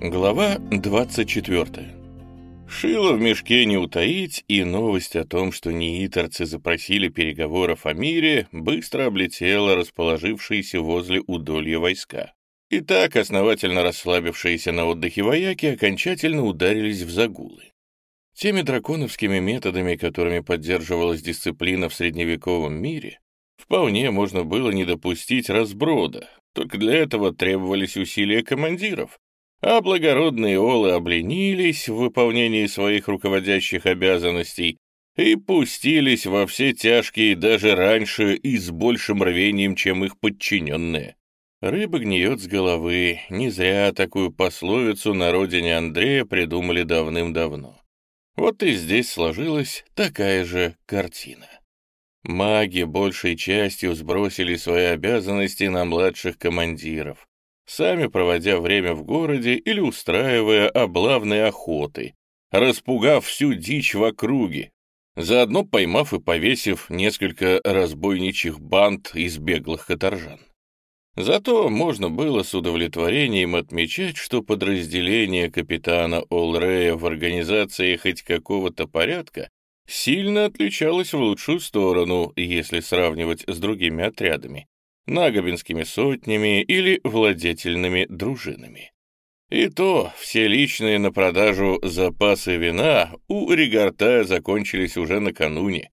Глава 24. Шило в мешке не утаить, и новость о том, что неиторцы запросили переговоров о мире, быстро облетела расположившиеся возле удолья войска. И так основательно расслабившиеся на отдыхе вояки окончательно ударились в загулы. Теми драконовскими методами, которыми поддерживалась дисциплина в средневековом мире, вполне можно было не допустить разброда, только для этого требовались усилия командиров, а благородные олы обленились в выполнении своих руководящих обязанностей и пустились во все тяжкие даже раньше и с большим рвением, чем их подчиненные. Рыба гниет с головы, не зря такую пословицу на родине Андрея придумали давным-давно. Вот и здесь сложилась такая же картина. Маги большей частью сбросили свои обязанности на младших командиров, сами проводя время в городе или устраивая облавные охоты, распугав всю дичь в округе, заодно поймав и повесив несколько разбойничьих банд из беглых каторжан. Зато можно было с удовлетворением отмечать, что подразделение капитана Олрея в организации хоть какого-то порядка сильно отличалось в лучшую сторону, если сравнивать с другими отрядами, нагобинскими сотнями или владетельными дружинами. И то все личные на продажу запасы вина у Ригартая закончились уже накануне.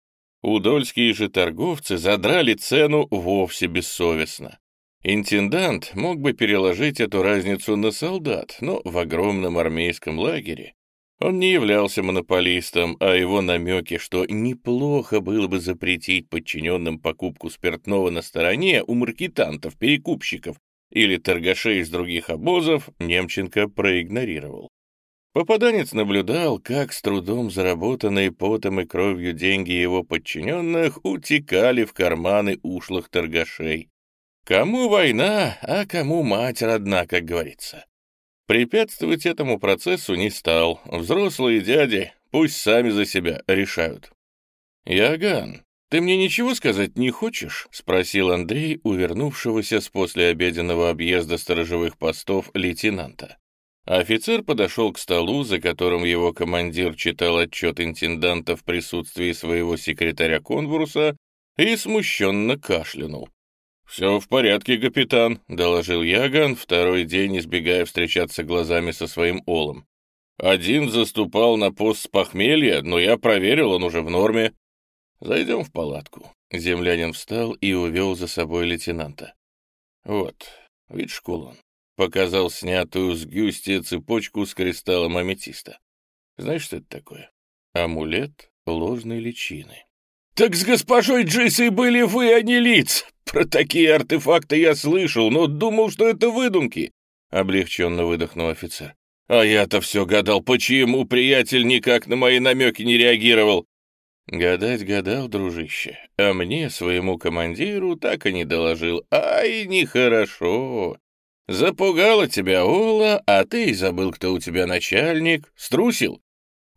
Удольские же торговцы задрали цену вовсе бессовестно. Интендант мог бы переложить эту разницу на солдат, но в огромном армейском лагере он не являлся монополистом, а его намеки, что неплохо было бы запретить подчиненным покупку спиртного на стороне у маркетантов, перекупщиков или торгашей из других обозов, Немченко проигнорировал. Попаданец наблюдал, как с трудом заработанные потом и кровью деньги его подчиненных утекали в карманы ушлых торгашей. Кому война, а кому мать родна, как говорится. Препятствовать этому процессу не стал. Взрослые дяди пусть сами за себя решают. «Яган, ты мне ничего сказать не хочешь?» — спросил Андрей, увернувшегося с послеобеденного объезда сторожевых постов лейтенанта. Офицер подошел к столу, за которым его командир читал отчет интенданта в присутствии своего секретаря конкурса и смущенно кашлянул. «Все в порядке, капитан», — доложил Яган, второй день избегая встречаться глазами со своим олом. «Один заступал на пост с похмелья, но я проверил, он уже в норме. Зайдем в палатку». Землянин встал и увел за собой лейтенанта. «Вот, видишь кулон?» Показал снятую с гюстия цепочку с кристаллом аметиста. Знаешь, что это такое? Амулет ложной личины. «Так с госпожой Джисой были вы, а не лиц!» Про такие артефакты я слышал, но думал, что это выдумки. Облегченно выдохнул офицер. А я-то все гадал, почему приятель никак на мои намеки не реагировал. Гадать гадал, дружище, а мне, своему командиру, так и не доложил. Ай, нехорошо. Запугала тебя Ола, а ты и забыл, кто у тебя начальник. Струсил?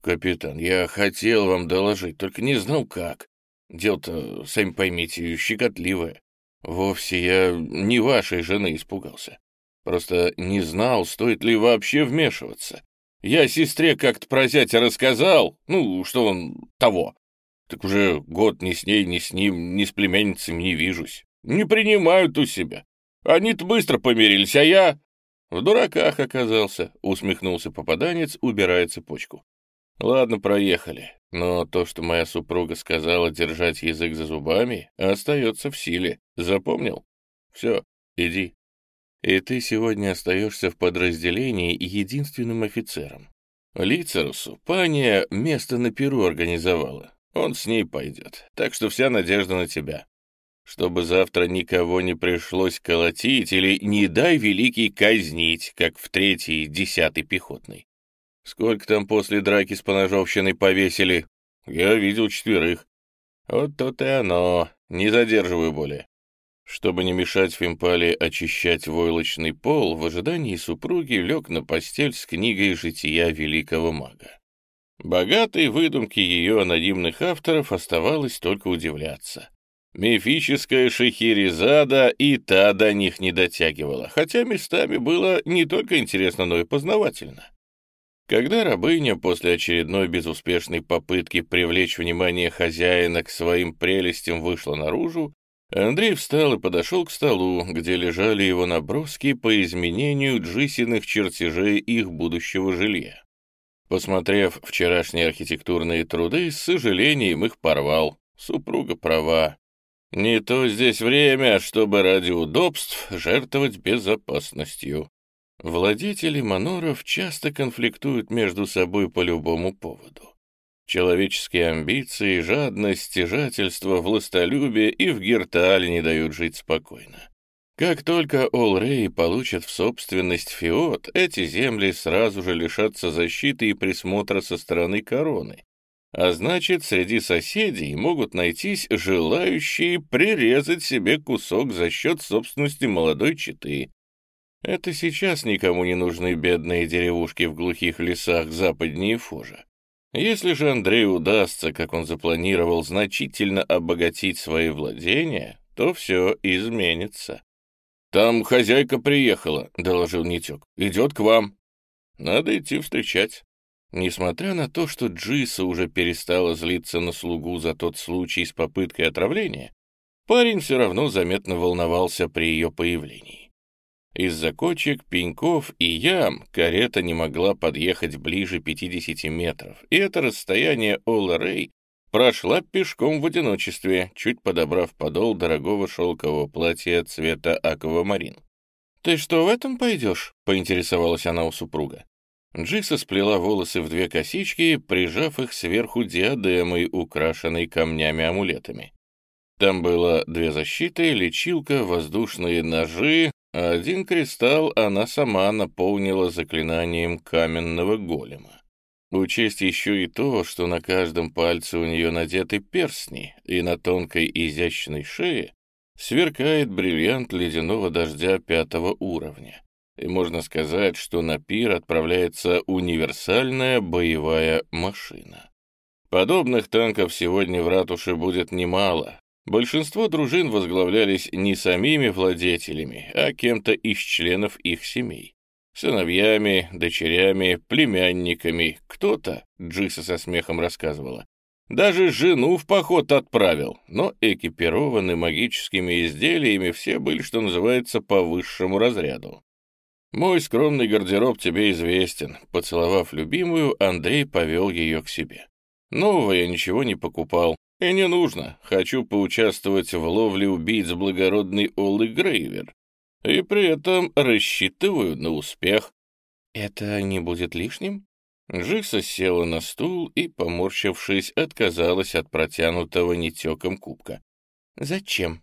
Капитан, я хотел вам доложить, только не знал как. Дело-то, сами поймите, щекотливое. Вовсе я не вашей жены испугался. Просто не знал, стоит ли вообще вмешиваться. Я сестре как-то про зятя рассказал, ну, что он того. Так уже год ни с ней, ни с ним, ни с племянницами не вижусь. Не принимают у себя. Они-то быстро помирились, а я... В дураках оказался, усмехнулся попаданец, убирая цепочку. Ладно, проехали. Но то, что моя супруга сказала держать язык за зубами, остается в силе. Запомнил? Все, иди. И ты сегодня остаешься в подразделении единственным офицером. Лицерусу паня место на перу организовала. Он с ней пойдет. Так что вся надежда на тебя. Чтобы завтра никого не пришлось колотить или, не дай великий, казнить, как в третьей, десятой пехотной. Сколько там после драки с поножовщиной повесили? Я видел четверых. Вот то-то и оно. Не задерживаю более. Чтобы не мешать Фимпале очищать войлочный пол, в ожидании супруги лег на постель с книгой «Жития великого мага». Богатой выдумки ее анонимных авторов оставалось только удивляться. Мифическая Шахерезада и та до них не дотягивала, хотя местами было не только интересно, но и познавательно. Когда рабыня после очередной безуспешной попытки привлечь внимание хозяина к своим прелестям вышла наружу, Андрей встал и подошел к столу, где лежали его наброски по изменению джисиных чертежей их будущего жилья. Посмотрев вчерашние архитектурные труды, с сожалением их порвал. Супруга права. Не то здесь время, чтобы ради удобств жертвовать безопасностью. Владетели маноров часто конфликтуют между собой по любому поводу. Человеческие амбиции, жадность, стяжательство, властолюбие и в Гертале не дают жить спокойно. Как только Олрей получат в собственность Фиот, эти земли сразу же лишатся защиты и присмотра со стороны короны. А значит, среди соседей могут найтись желающие прирезать себе кусок за счет собственности молодой четы, это сейчас никому не нужны бедные деревушки в глухих лесах западнее Фожа. Если же Андрею удастся, как он запланировал, значительно обогатить свои владения, то все изменится. «Там хозяйка приехала», — доложил Нитек. «Идет к вам». «Надо идти встречать». Несмотря на то, что Джиса уже перестала злиться на слугу за тот случай с попыткой отравления, парень все равно заметно волновался при ее появлении. Из-за кочек, пеньков и ям карета не могла подъехать ближе 50 метров, и это расстояние Ола Рэй прошла пешком в одиночестве, чуть подобрав подол дорогого шелкового платья цвета аквамарин. «Ты что, в этом пойдешь?» — поинтересовалась она у супруга. Джиса сплела волосы в две косички, прижав их сверху диадемой, украшенной камнями-амулетами. Там было две защиты, лечилка, воздушные ножи, один кристалл она сама наполнила заклинанием каменного голема. Учесть еще и то, что на каждом пальце у нее надеты перстни, и на тонкой изящной шее сверкает бриллиант ледяного дождя пятого уровня. И можно сказать, что на пир отправляется универсальная боевая машина. Подобных танков сегодня в ратуше будет немало, Большинство дружин возглавлялись не самими владетелями, а кем-то из членов их семей. Сыновьями, дочерями, племянниками. Кто-то, Джиса со смехом рассказывала, даже жену в поход отправил, но экипированы магическими изделиями все были, что называется, по высшему разряду. Мой скромный гардероб тебе известен. Поцеловав любимую, Андрей повел ее к себе. Нового я ничего не покупал, и не нужно. Хочу поучаствовать в ловле убийц благородный Оллы Грейвер. И при этом рассчитываю на успех. Это не будет лишним? Джикса села на стул и, поморщившись, отказалась от протянутого нетеком кубка. «Зачем?»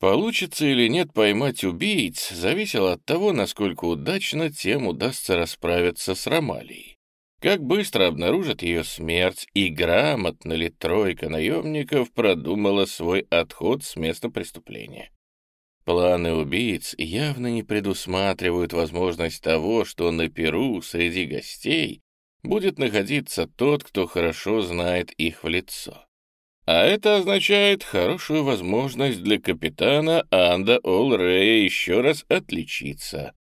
Получится или нет поймать убийц, зависело от того, насколько удачно тем удастся расправиться с Ромалией. Как быстро обнаружат ее смерть и грамотно ли тройка наемников продумала свой отход с места преступления. Планы убийц явно не предусматривают возможность того, что на Перу среди гостей будет находиться тот, кто хорошо знает их в лицо. А это означает хорошую возможность для капитана Анда Олрея еще раз отличиться.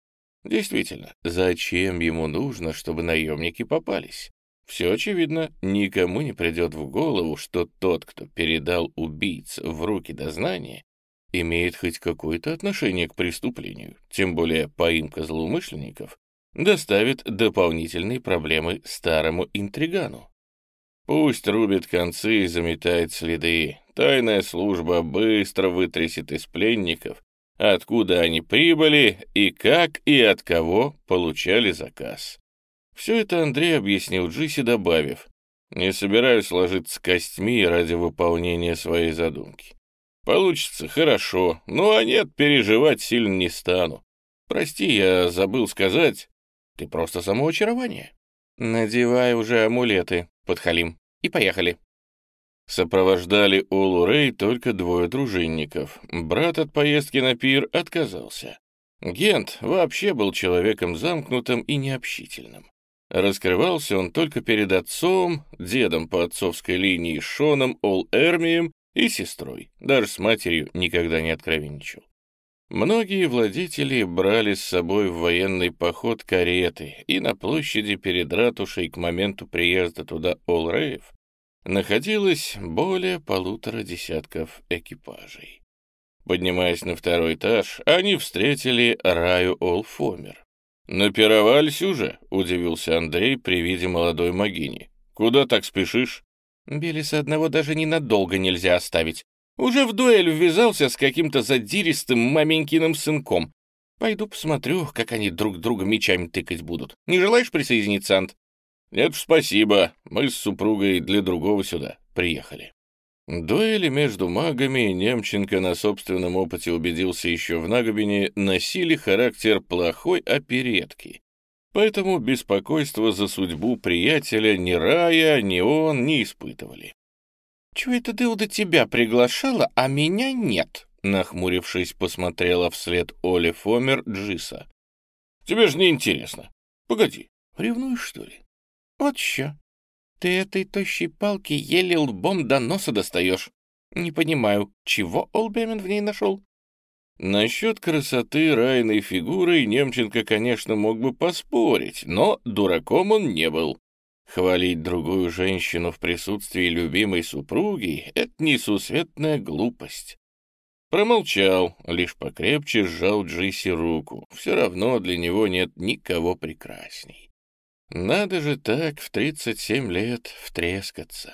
Действительно, зачем ему нужно, чтобы наемники попались? Все очевидно, никому не придет в голову, что тот, кто передал убийц в руки дознания, имеет хоть какое-то отношение к преступлению, тем более поимка злоумышленников доставит дополнительные проблемы старому интригану. Пусть рубит концы и заметает следы, тайная служба быстро вытрясет из пленников откуда они прибыли и как и от кого получали заказ. Все это Андрей объяснил Джиси, добавив, «Не собираюсь ложиться костьми ради выполнения своей задумки. Получится хорошо, ну а нет, переживать сильно не стану. Прости, я забыл сказать, ты просто самоочарование. Надевай уже амулеты, подхалим, и поехали. Сопровождали Олу Рэй только двое дружинников. Брат от поездки на пир отказался. Гент вообще был человеком замкнутым и необщительным. Раскрывался он только перед отцом, дедом по отцовской линии Шоном Ол Эрмием И сестрой, даже с матерью никогда не откровенничал. Многие владетели брали с собой в военный поход кареты, и на площади перед ратушей к моменту приезда туда Олреев находилось более полутора десятков экипажей. Поднимаясь на второй этаж, они встретили Раю Олфомер. «Напировались уже?» — удивился Андрей при виде молодой могини. «Куда так спешишь?» «Белиса одного даже ненадолго нельзя оставить. Уже в дуэль ввязался с каким-то задиристым маменькиным сынком. Пойду посмотрю, как они друг друга мечами тыкать будут. Не желаешь присоединиться, Ант? Нет, спасибо. Мы с супругой для другого сюда приехали. Дуэли между магами Немченко на собственном опыте убедился еще в Нагобине носили характер плохой оперетки. Поэтому беспокойство за судьбу приятеля ни Рая, ни он не испытывали. «Чего это Дылда тебя приглашала, а меня нет?» Нахмурившись, посмотрела вслед Оле Фомер Джиса. «Тебе же не интересно. Погоди, ревнуешь, что ли?» «Вот ща. Ты этой тощей палки еле лбом до носа достаешь. Не понимаю, чего Олбемен в ней нашел?» Насчет красоты райной фигуры Немченко, конечно, мог бы поспорить, но дураком он не был. Хвалить другую женщину в присутствии любимой супруги — это несусветная глупость. Промолчал, лишь покрепче сжал Джиси руку. Все равно для него нет никого прекрасней. Надо же так в 37 лет втрескаться.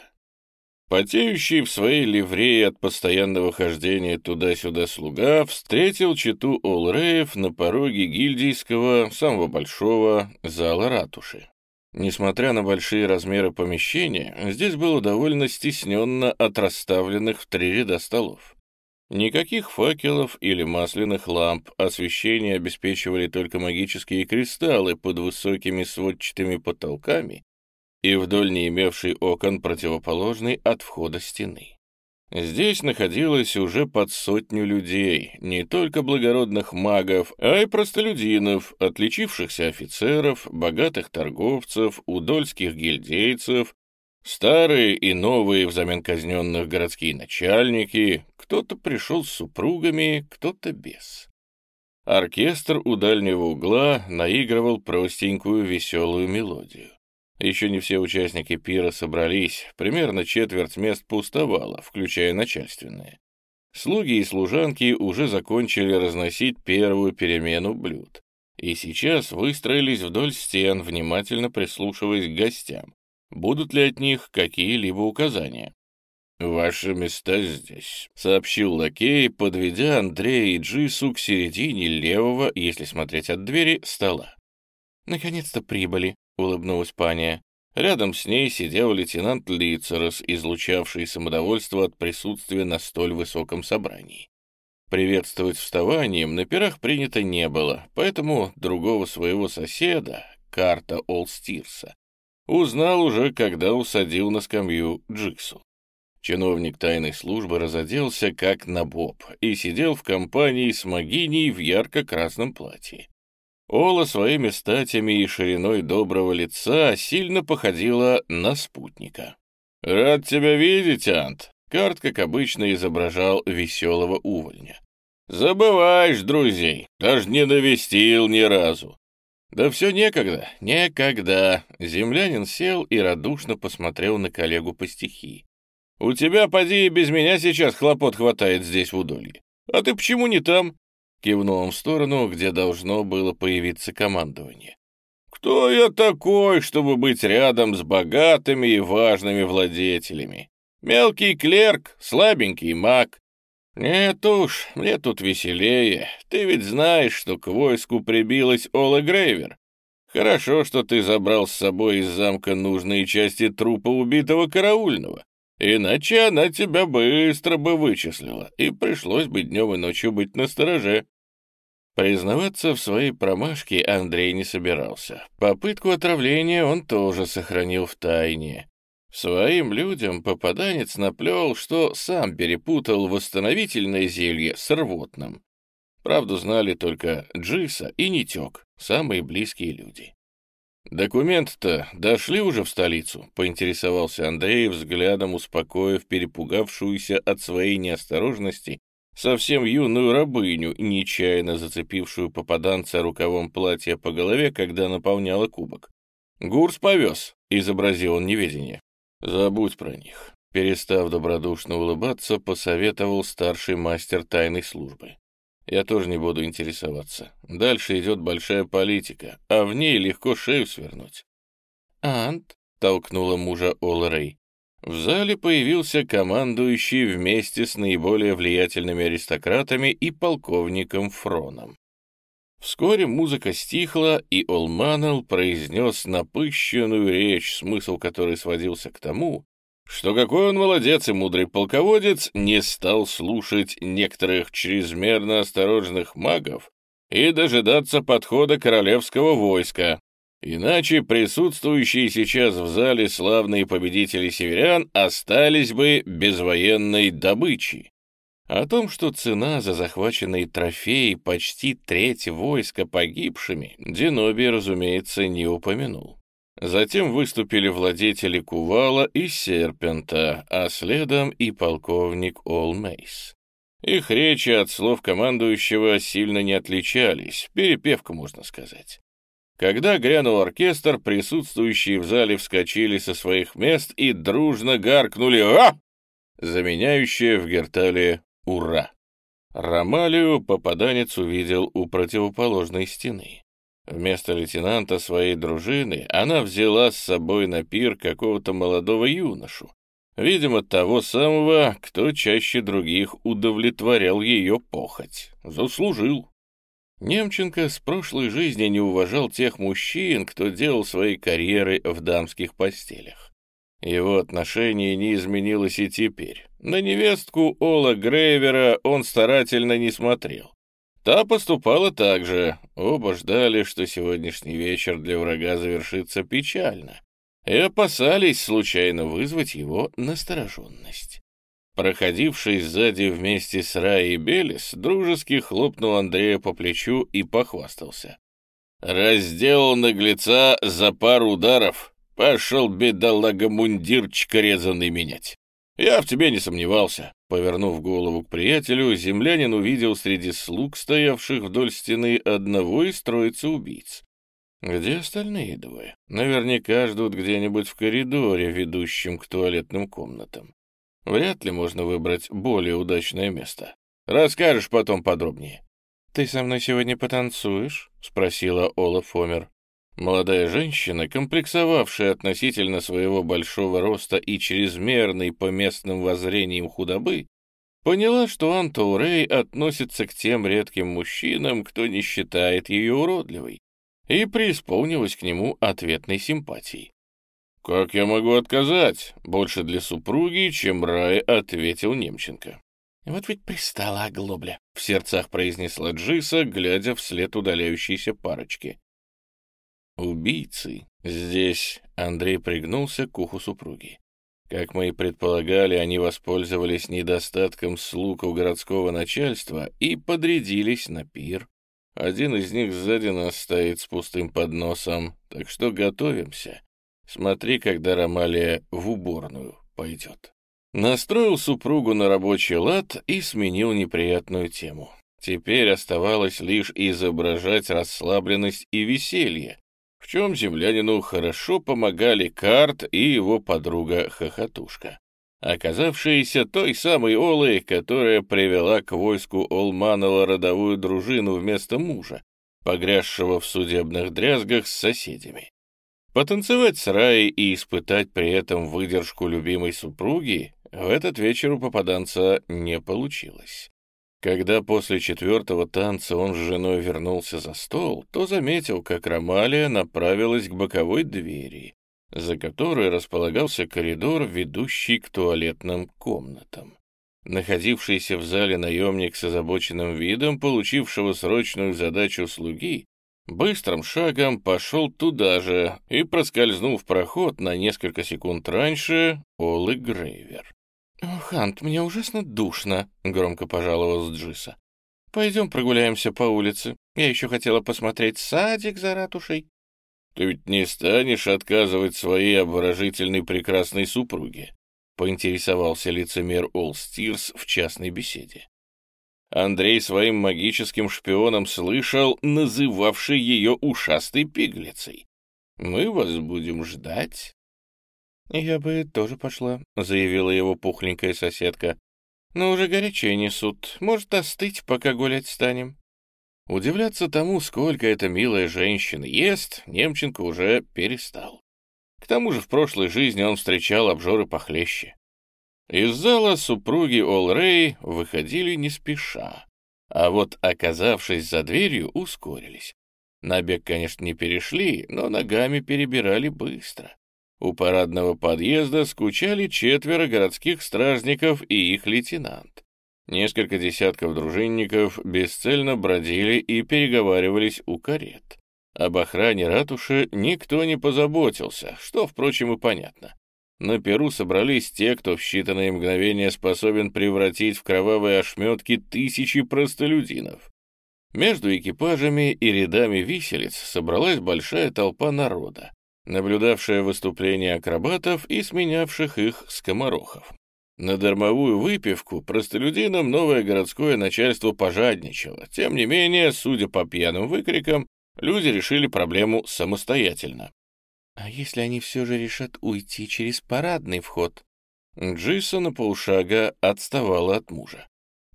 Потеющий в своей ливрее от постоянного хождения туда-сюда слуга встретил читу Олреев на пороге гильдийского, самого большого зала ратуши. Несмотря на большие размеры помещения, здесь было довольно стесненно от расставленных в три ряда столов. Никаких факелов или масляных ламп, освещение обеспечивали только магические кристаллы под высокими сводчатыми потолками и вдоль не имевшей окон противоположной от входа стены. Здесь находилось уже под сотню людей, не только благородных магов, а и простолюдинов, отличившихся офицеров, богатых торговцев, удольских гильдейцев, старые и новые взамен казненных городские начальники, кто-то пришел с супругами, кто-то без. Оркестр у дальнего угла наигрывал простенькую веселую мелодию. Еще не все участники пира собрались, примерно четверть мест пустовало, включая начальственные. Слуги и служанки уже закончили разносить первую перемену блюд. И сейчас выстроились вдоль стен, внимательно прислушиваясь к гостям. Будут ли от них какие-либо указания? «Ваши места здесь», — сообщил лакей, подведя Андрея и Джису к середине левого, если смотреть от двери, стола. «Наконец-то прибыли», — улыбнулась паня. Рядом с ней сидел лейтенант Лицерос, излучавший самодовольство от присутствия на столь высоком собрании. Приветствовать вставанием на пирах принято не было, поэтому другого своего соседа, карта Олстирса, узнал уже, когда усадил на скамью Джиксу. Чиновник тайной службы разоделся как на боб и сидел в компании с Магиней в ярко-красном платье. Ола своими статями и шириной доброго лица сильно походила на спутника. «Рад тебя видеть, Ант!» Карт, как обычно, изображал веселого увольня. «Забываешь друзей, даже не навестил ни разу». «Да все некогда, некогда!» Землянин сел и радушно посмотрел на коллегу по стихии. «У тебя, поди, и без меня сейчас хлопот хватает здесь в удолье. А ты почему не там? Кивнул он в сторону, где должно было появиться командование. «Кто я такой, чтобы быть рядом с богатыми и важными владетелями? Мелкий клерк, слабенький маг. Нет уж, мне тут веселее. Ты ведь знаешь, что к войску прибилась Ола Грейвер. Хорошо, что ты забрал с собой из замка нужные части трупа убитого караульного. Иначе она тебя быстро бы вычислила, и пришлось бы днем и ночью быть настороже. Признаваться в своей промашке Андрей не собирался. Попытку отравления он тоже сохранил в тайне. Своим людям попаданец наплел, что сам перепутал восстановительное зелье с рвотным. Правду знали только Джиса и Нитек, самые близкие люди. «Документы-то дошли уже в столицу?» — поинтересовался Андрей, взглядом успокоив перепугавшуюся от своей неосторожности совсем юную рабыню, нечаянно зацепившую попаданца рукавом платья по голове, когда наполняла кубок. «Гурс повез», — изобразил он неведение. «Забудь про них». Перестав добродушно улыбаться, посоветовал старший мастер тайной службы. Я тоже не буду интересоваться. Дальше идет большая политика, а в ней легко шею свернуть. «Ант», — толкнула мужа Ола Рэй. В зале появился командующий вместе с наиболее влиятельными аристократами и полковником Фроном. Вскоре музыка стихла, и Олманел произнес напыщенную речь, смысл которой сводился к тому, что какой он молодец и мудрый полководец не стал слушать некоторых чрезмерно осторожных магов и дожидаться подхода королевского войска. Иначе присутствующие сейчас в зале славные победители северян остались бы без военной добычи. О том, что цена за захваченные трофеи почти треть войска погибшими, Деноби, разумеется, не упомянул. Затем выступили владетели Кувала и Серпента, а следом и полковник Олмейс. Их речи от слов командующего сильно не отличались, перепевка, можно сказать. Когда грянул оркестр, присутствующие в зале вскочили со своих мест и дружно гаркнули «А!», заменяющее в Гертале «Ура!». Ромалию попаданец увидел у противоположной стены. Вместо лейтенанта своей дружины она взяла с собой на пир какого-то молодого юношу, видимо, того самого, кто чаще других удовлетворял ее похоть. Заслужил. Немченко с прошлой жизни не уважал тех мужчин, кто делал свои карьеры в дамских постелях. Его отношение не изменилось и теперь. На невестку Ола Грейвера он старательно не смотрел. Та поступала так же. Оба ждали, что сегодняшний вечер для врага завершится печально, и опасались случайно вызвать его настороженность. Проходивший сзади вместе с Раей Белис, дружески хлопнул Андрея по плечу и похвастался. «Разделал наглеца за пару ударов. Пошел бедолага мундирчика резанный менять. Я в тебе не сомневался. Повернув голову к приятелю, землянин увидел среди слуг, стоявших вдоль стены, одного из троицы убийц. Где остальные двое? Наверняка ждут где-нибудь в коридоре, ведущем к туалетным комнатам. Вряд ли можно выбрать более удачное место. Расскажешь потом подробнее. «Ты со мной сегодня потанцуешь?» — спросила Ола Фомер. Молодая женщина, комплексовавшая относительно своего большого роста и чрезмерной по местным воззрениям худобы, поняла, что Антоурей относится к тем редким мужчинам, кто не считает ее уродливой, и преисполнилась к нему ответной симпатией. «Как я могу отказать? Больше для супруги, чем рай», — ответил Немченко. «Вот ведь пристала оглобля», — в сердцах произнесла Джиса, глядя вслед удаляющейся парочки. Убийцы. Здесь Андрей пригнулся к уху супруги. Как мы и предполагали, они воспользовались недостатком слуг у городского начальства и подрядились на пир. Один из них сзади нас стоит с пустым подносом, так что готовимся. Смотри, когда Ромалия в уборную пойдет. Настроил супругу на рабочий лад и сменил неприятную тему. Теперь оставалось лишь изображать расслабленность и веселье, в чем землянину хорошо помогали Карт и его подруга-хохотушка, оказавшиеся той самой Олой, которая привела к войску Олманова родовую дружину вместо мужа, погрязшего в судебных дрязгах с соседями. Потанцевать с Раей и испытать при этом выдержку любимой супруги в этот вечер у попаданца не получилось. Когда после четвертого танца он с женой вернулся за стол, то заметил, как Ромалия направилась к боковой двери, за которой располагался коридор, ведущий к туалетным комнатам. Находившийся в зале наемник с озабоченным видом, получившего срочную задачу слуги, быстрым шагом пошел туда же и проскользнул в проход на несколько секунд раньше Олы Грейвер. «Хант, мне ужасно душно», — громко пожаловалась Джиса. «Пойдем прогуляемся по улице. Я еще хотела посмотреть садик за ратушей». Ты ведь не станешь отказывать своей обворожительной прекрасной супруге, поинтересовался лицемер Олстирс в частной беседе. Андрей своим магическим шпионом слышал, называвший ее ушастой пиглицей. «Мы вас будем ждать». «Я бы тоже пошла», — заявила его пухленькая соседка. «Но уже горячее несут. Может, остыть, пока гулять станем». Удивляться тому, сколько эта милая женщина ест, Немченко уже перестал. К тому же в прошлой жизни он встречал обжоры похлеще. Из зала супруги Олрей выходили не спеша, а вот, оказавшись за дверью, ускорились. На бег, конечно, не перешли, но ногами перебирали быстро. У парадного подъезда скучали четверо городских стражников и их лейтенант. Несколько десятков дружинников бесцельно бродили и переговаривались у карет. Об охране ратуши никто не позаботился, что, впрочем, и понятно. На Перу собрались те, кто в считанные мгновения способен превратить в кровавые ошметки тысячи простолюдинов. Между экипажами и рядами виселиц собралась большая толпа народа, наблюдавшая выступления акробатов и сменявших их скоморохов. На дармовую выпивку простолюдинам новое городское начальство пожадничало. Тем не менее, судя по пьяным выкрикам, люди решили проблему самостоятельно. А если они все же решат уйти через парадный вход? Джиса на полшага отставала от мужа.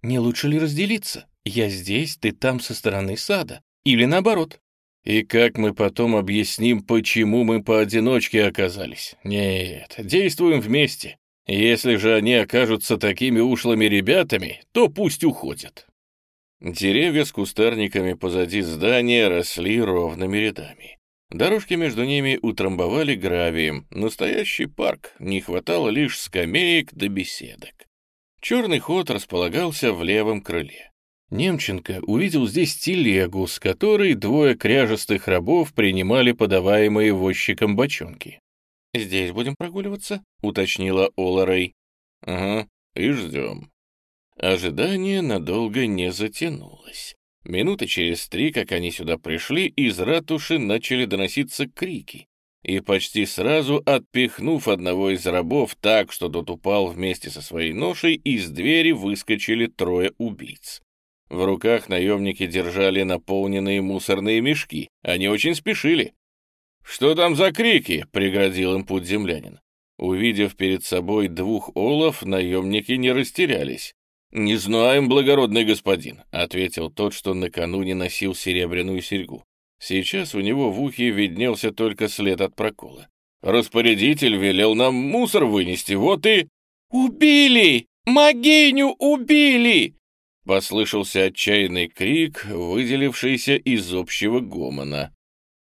Не лучше ли разделиться? Я здесь, ты там со стороны сада. Или наоборот. И как мы потом объясним, почему мы поодиночке оказались? Нет, действуем вместе. Если же они окажутся такими ушлыми ребятами, то пусть уходят. Деревья с кустарниками позади здания росли ровными рядами. Дорожки между ними утрамбовали гравием. Настоящий парк, не хватало лишь скамеек да беседок. Черный ход располагался в левом крыле. Немченко увидел здесь телегу, с которой двое кряжестых рабов принимали подаваемые возчиком бочонки. «Здесь будем прогуливаться?» — уточнила Ола Рэй. «Ага, и ждем». Ожидание надолго не затянулось. Минуты через три, как они сюда пришли, из ратуши начали доноситься крики. И почти сразу, отпихнув одного из рабов так, что тот упал вместе со своей ношей, из двери выскочили трое убийц. В руках наемники держали наполненные мусорные мешки. Они очень спешили. «Что там за крики?» — преградил им путь землянин. Увидев перед собой двух олов, наемники не растерялись. «Не знаем, благородный господин», — ответил тот, что накануне носил серебряную серьгу. Сейчас у него в ухе виднелся только след от прокола. «Распорядитель велел нам мусор вынести, вот и...» «Убили! Могиню убили!» Послышался отчаянный крик, выделившийся из общего гомона.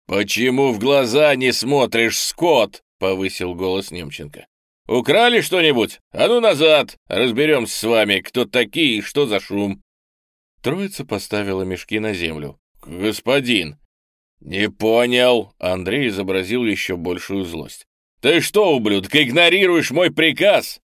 «Почему в глаза не смотришь, скот?» — повысил голос Немченко. Украли что-нибудь? А ну назад! Разберемся с вами, кто такие и что за шум!» Троица поставила мешки на землю. «Господин!» «Не понял!» — Андрей изобразил еще большую злость. «Ты что, ублюдок, игнорируешь мой приказ?»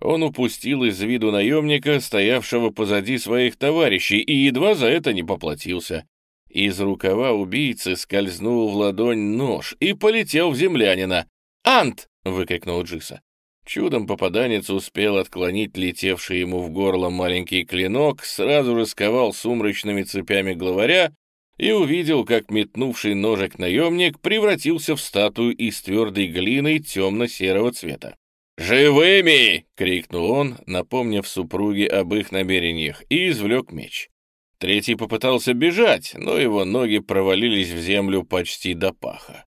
Он упустил из виду наемника, стоявшего позади своих товарищей, и едва за это не поплатился. Из рукава убийцы скользнул в ладонь нож и полетел в землянина. «Ант!» — выкрикнул Джиса. Чудом попаданец успел отклонить летевший ему в горло маленький клинок, сразу же сковал сумрачными цепями главаря и увидел, как метнувший ножик наемник превратился в статую из твердой глины темно-серого цвета. «Живыми!» — крикнул он, напомнив супруге об их намерениях, и извлек меч. Третий попытался бежать, но его ноги провалились в землю почти до паха.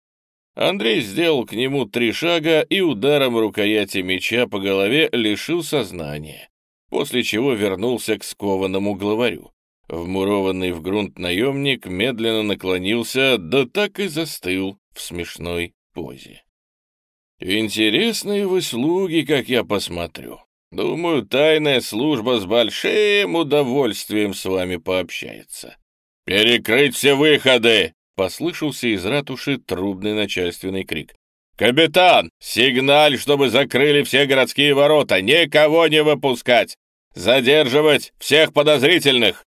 Андрей сделал к нему три шага и ударом рукояти меча по голове лишил сознания, после чего вернулся к скованному главарю. Вмурованный в грунт наемник медленно наклонился, да так и застыл в смешной позе. «Интересные вы слуги, как я посмотрю. Думаю, тайная служба с большим удовольствием с вами пообщается». «Перекрыть все выходы!» Послышался из ратуши трубный начальственный крик. «Капитан, сигналь, чтобы закрыли все городские ворота, никого не выпускать! Задерживать всех подозрительных!»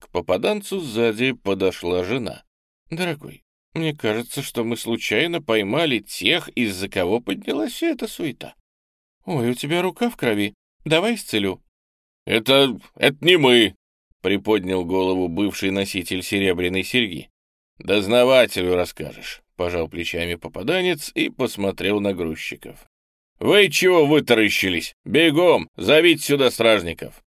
К попаданцу сзади подошла жена. «Дорогой, Мне кажется, что мы случайно поймали тех, из-за кого поднялась вся эта суета. Ой, у тебя рука в крови. Давай исцелю. Это... это не мы, приподнял голову бывший носитель серебряной серьги. «Дознавателю расскажешь», — пожал плечами попаданец и посмотрел на грузчиков. «Вы чего вытаращились? Бегом! Зовите сюда стражников!»